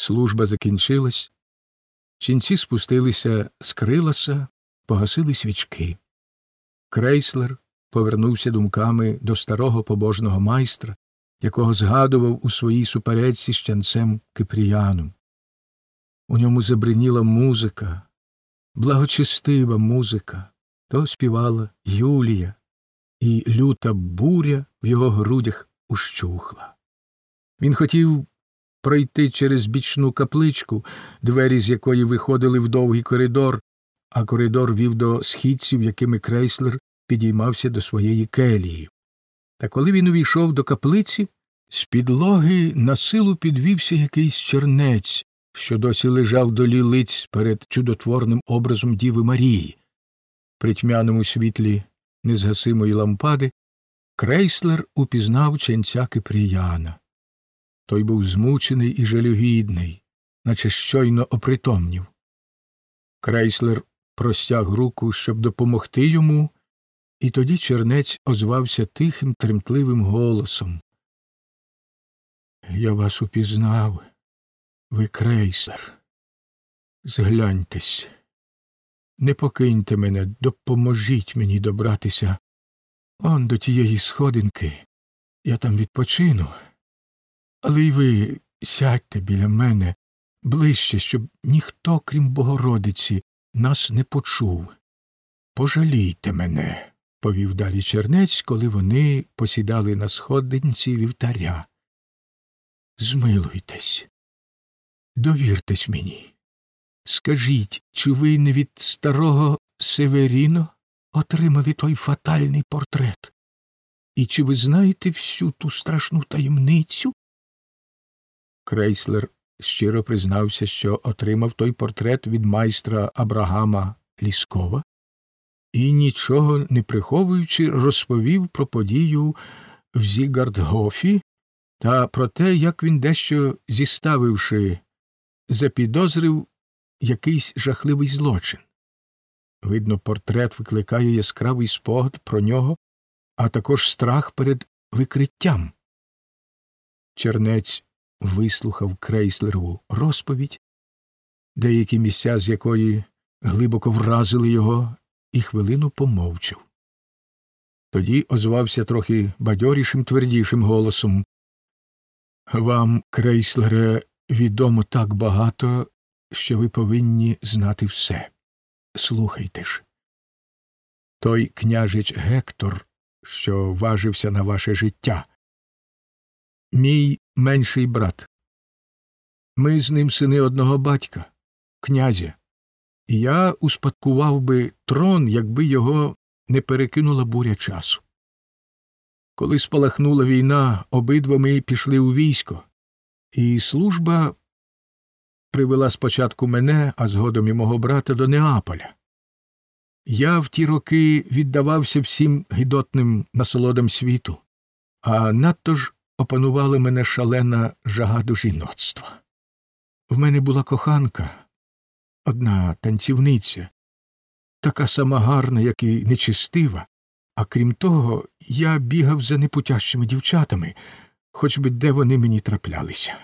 Служба закінчилась, ченці спустилися з криласа, погасили свічки. Крейслер повернувся думками до старого побожного майстра, якого згадував у своїй суперечці з ченцем Кипріяном. У ньому забриніла музика, благочестива музика, то співала Юлія, і люта буря в його грудях ущухла. Він хотів пройти через бічну капличку, двері з якої виходили в довгий коридор, а коридор вів до східців, якими крейслер підіймався до своєї келії. Та коли він увійшов до каплиці, з підлоги на силу підвівся якийсь чернець, що досі лежав до лілиць перед чудотворним образом Діви Марії. При тьмяному світлі незгасимої лампади крейслер упізнав ченця Кипріяна. Той був змучений і жалюгідний, наче щойно опритомнів. Крейслер простяг руку, щоб допомогти йому, і тоді чернець озвався тихим, тремтливим голосом. Я вас упізнав, ви крейсер. Згляньтесь, не покиньте мене, допоможіть мені добратися. Он до тієї сходинки. Я там відпочину. Але й ви сядьте біля мене ближче, щоб ніхто, крім Богородиці, нас не почув. Пожалійте мене, повів далі чернець, коли вони посідали на сходинці вівтаря. Змилуйтесь, довіртесь мені. Скажіть, чи ви не від старого Северіно отримали той фатальний портрет? І чи ви знаєте всю ту страшну таємницю? Крейслер щиро признався, що отримав той портрет від майстра Абрагама Ліскова і, нічого не приховуючи, розповів про подію в Зігардгофі та про те, як він дещо зіставивши, запідозрив якийсь жахливий злочин. Видно, портрет викликає яскравий спогад про нього, а також страх перед викриттям. Чернець вислухав крейслерову розповідь, деякі місця з якої глибоко вразили його, і хвилину помовчав. Тоді озвався трохи бадьорішим, твердішим голосом Вам, крейслере, відомо так багато, що ви повинні знати все. Слухайте ж. Той княжич Гектор, що важився на ваше життя, мій менший брат. Ми з ним сини одного батька, князя, і я успадкував би трон, якби його не перекинула буря часу. Коли спалахнула війна, обидва ми пішли у військо, і служба привела спочатку мене, а згодом і мого брата до Неаполя. Я в ті роки віддавався всім гідотним насолодам світу, а надто ж опанувала мене шалена жага до жіноцтва. В мене була коханка, одна танцівниця, така сама гарна, як і нечистива, а крім того, я бігав за непутящими дівчатами, хоч би де вони мені траплялися.